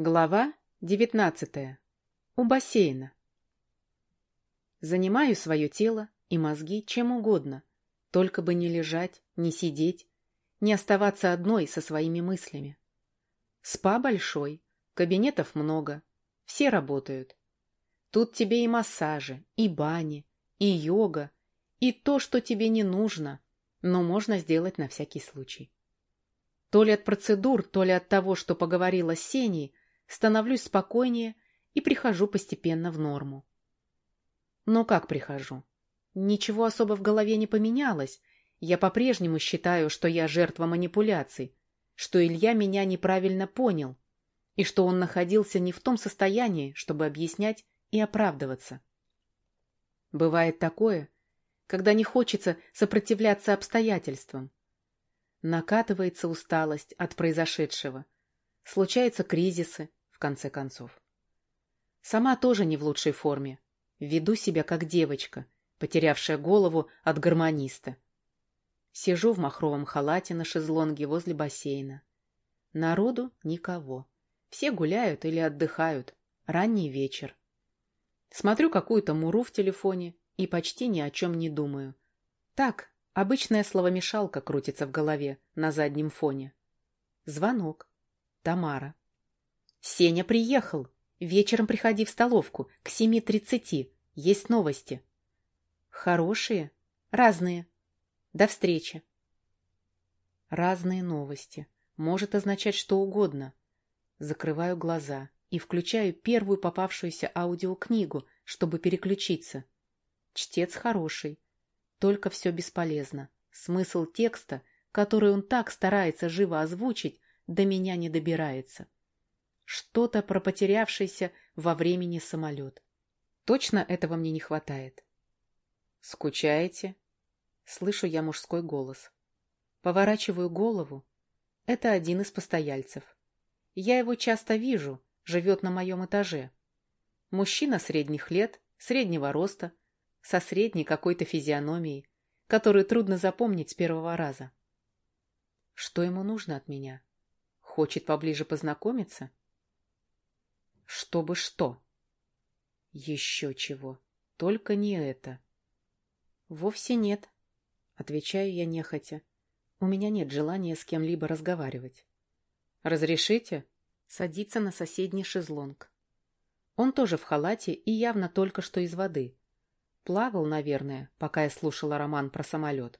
Глава девятнадцатая. У бассейна. Занимаю свое тело и мозги чем угодно, только бы не лежать, не сидеть, не оставаться одной со своими мыслями. Спа большой, кабинетов много, все работают. Тут тебе и массажи, и бани, и йога, и то, что тебе не нужно, но можно сделать на всякий случай. То ли от процедур, то ли от того, что поговорила с Сеней, становлюсь спокойнее и прихожу постепенно в норму. Но как прихожу? Ничего особо в голове не поменялось. Я по-прежнему считаю, что я жертва манипуляций, что Илья меня неправильно понял, и что он находился не в том состоянии, чтобы объяснять и оправдываться. Бывает такое, когда не хочется сопротивляться обстоятельствам. Накатывается усталость от произошедшего. Случаются кризисы, конце концов. Сама тоже не в лучшей форме. Веду себя как девочка, потерявшая голову от гармониста. Сижу в махровом халате на шезлонге возле бассейна. Народу никого. Все гуляют или отдыхают. Ранний вечер. Смотрю какую-то муру в телефоне и почти ни о чем не думаю. Так, обычная словомешалка крутится в голове на заднем фоне. Звонок. Тамара. Сеня приехал. Вечером приходи в столовку к семи тридцати. Есть новости. Хорошие? Разные. До встречи. Разные новости. Может означать что угодно. Закрываю глаза и включаю первую попавшуюся аудиокнигу, чтобы переключиться. Чтец хороший. Только все бесполезно. Смысл текста, который он так старается живо озвучить, до меня не добирается. Что-то про потерявшийся во времени самолет. Точно этого мне не хватает. «Скучаете?» Слышу я мужской голос. Поворачиваю голову. Это один из постояльцев. Я его часто вижу, живет на моем этаже. Мужчина средних лет, среднего роста, со средней какой-то физиономией, которую трудно запомнить с первого раза. Что ему нужно от меня? Хочет поближе познакомиться? Чтобы что? Еще чего. Только не это. Вовсе нет. Отвечаю я нехотя. У меня нет желания с кем-либо разговаривать. Разрешите? Садиться на соседний шезлонг. Он тоже в халате и явно только что из воды. Плавал, наверное, пока я слушала роман про самолет.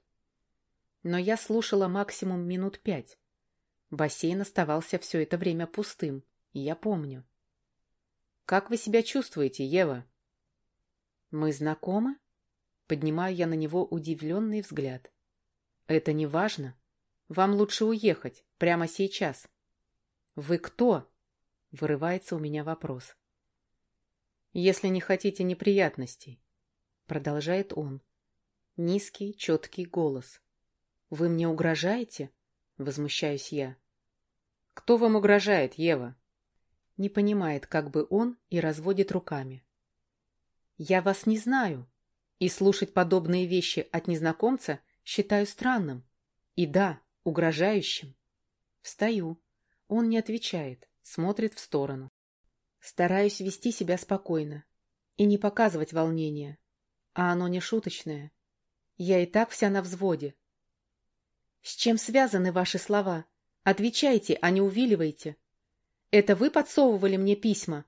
Но я слушала максимум минут пять. Бассейн оставался все это время пустым, я помню. Как вы себя чувствуете, Ева? Мы знакомы? Поднимаю я на него удивленный взгляд. Это не важно. Вам лучше уехать прямо сейчас. Вы кто? Вырывается у меня вопрос. Если не хотите неприятностей, продолжает он. Низкий, четкий голос. Вы мне угрожаете? Возмущаюсь я. Кто вам угрожает, Ева? Не понимает как бы он и разводит руками. «Я вас не знаю, и слушать подобные вещи от незнакомца считаю странным. И да, угрожающим. Встаю. Он не отвечает, смотрит в сторону. Стараюсь вести себя спокойно и не показывать волнения, а оно не шуточное. Я и так вся на взводе. С чем связаны ваши слова? Отвечайте, а не увиливайте. Это вы подсовывали мне письма,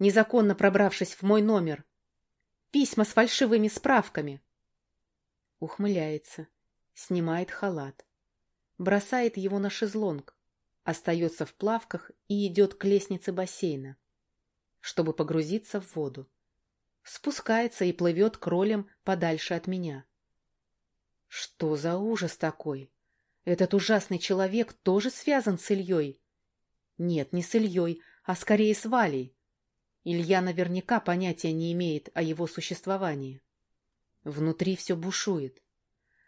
незаконно пробравшись в мой номер? Письма с фальшивыми справками. Ухмыляется, снимает халат, бросает его на шезлонг, остается в плавках и идет к лестнице бассейна, чтобы погрузиться в воду. Спускается и плывет кролем подальше от меня. Что за ужас такой? Этот ужасный человек тоже связан с Ильей? Нет, не с Ильей, а скорее с Валей. Илья наверняка понятия не имеет о его существовании. Внутри все бушует.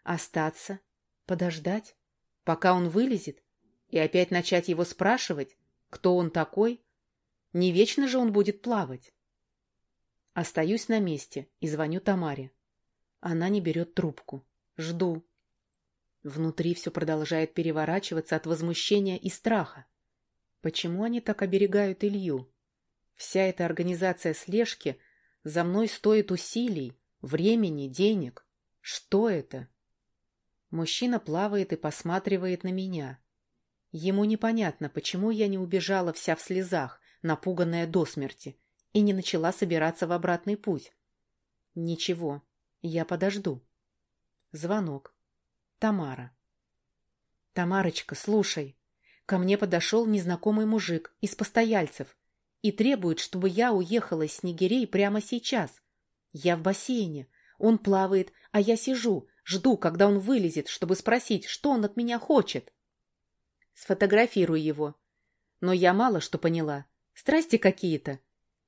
Остаться? Подождать? Пока он вылезет? И опять начать его спрашивать, кто он такой? Не вечно же он будет плавать. Остаюсь на месте и звоню Тамаре. Она не берет трубку. Жду. Внутри все продолжает переворачиваться от возмущения и страха. Почему они так оберегают Илью? Вся эта организация слежки за мной стоит усилий, времени, денег. Что это? Мужчина плавает и посматривает на меня. Ему непонятно, почему я не убежала вся в слезах, напуганная до смерти, и не начала собираться в обратный путь. Ничего, я подожду. Звонок. Тамара. Тамарочка, слушай. Ко мне подошел незнакомый мужик из постояльцев и требует, чтобы я уехала из Снегирей прямо сейчас. Я в бассейне, он плавает, а я сижу, жду, когда он вылезет, чтобы спросить, что он от меня хочет. Сфотографируй его. Но я мало что поняла. Страсти какие-то.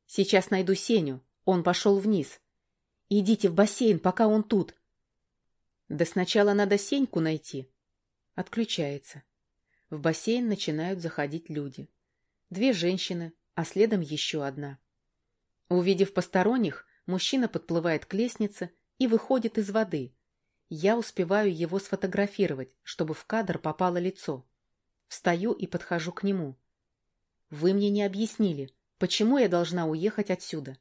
Сейчас найду Сеню. Он пошел вниз. Идите в бассейн, пока он тут. Да сначала надо Сеньку найти. Отключается. В бассейн начинают заходить люди. Две женщины, а следом еще одна. Увидев посторонних, мужчина подплывает к лестнице и выходит из воды. Я успеваю его сфотографировать, чтобы в кадр попало лицо. Встаю и подхожу к нему. «Вы мне не объяснили, почему я должна уехать отсюда?»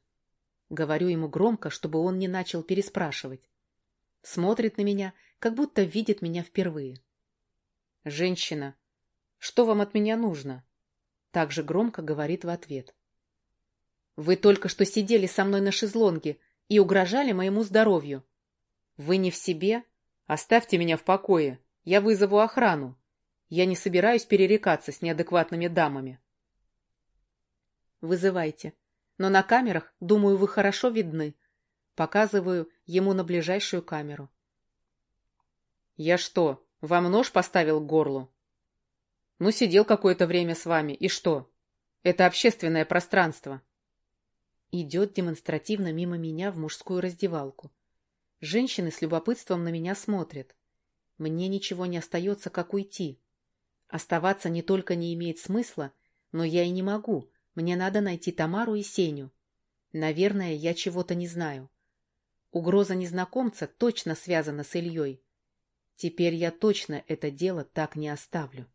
Говорю ему громко, чтобы он не начал переспрашивать. Смотрит на меня, как будто видит меня впервые. «Женщина, что вам от меня нужно?» Также громко говорит в ответ. «Вы только что сидели со мной на шезлонге и угрожали моему здоровью. Вы не в себе? Оставьте меня в покое, я вызову охрану. Я не собираюсь перерекаться с неадекватными дамами. Вызывайте. Но на камерах, думаю, вы хорошо видны. Показываю ему на ближайшую камеру. Я что, вам нож поставил к горлу? Ну, сидел какое-то время с вами, и что? Это общественное пространство. Идет демонстративно мимо меня в мужскую раздевалку. Женщины с любопытством на меня смотрят. Мне ничего не остается, как уйти. Оставаться не только не имеет смысла, но я и не могу. Мне надо найти Тамару и Сеню. Наверное, я чего-то не знаю. Угроза незнакомца точно связана с Ильей. Теперь я точно это дело так не оставлю.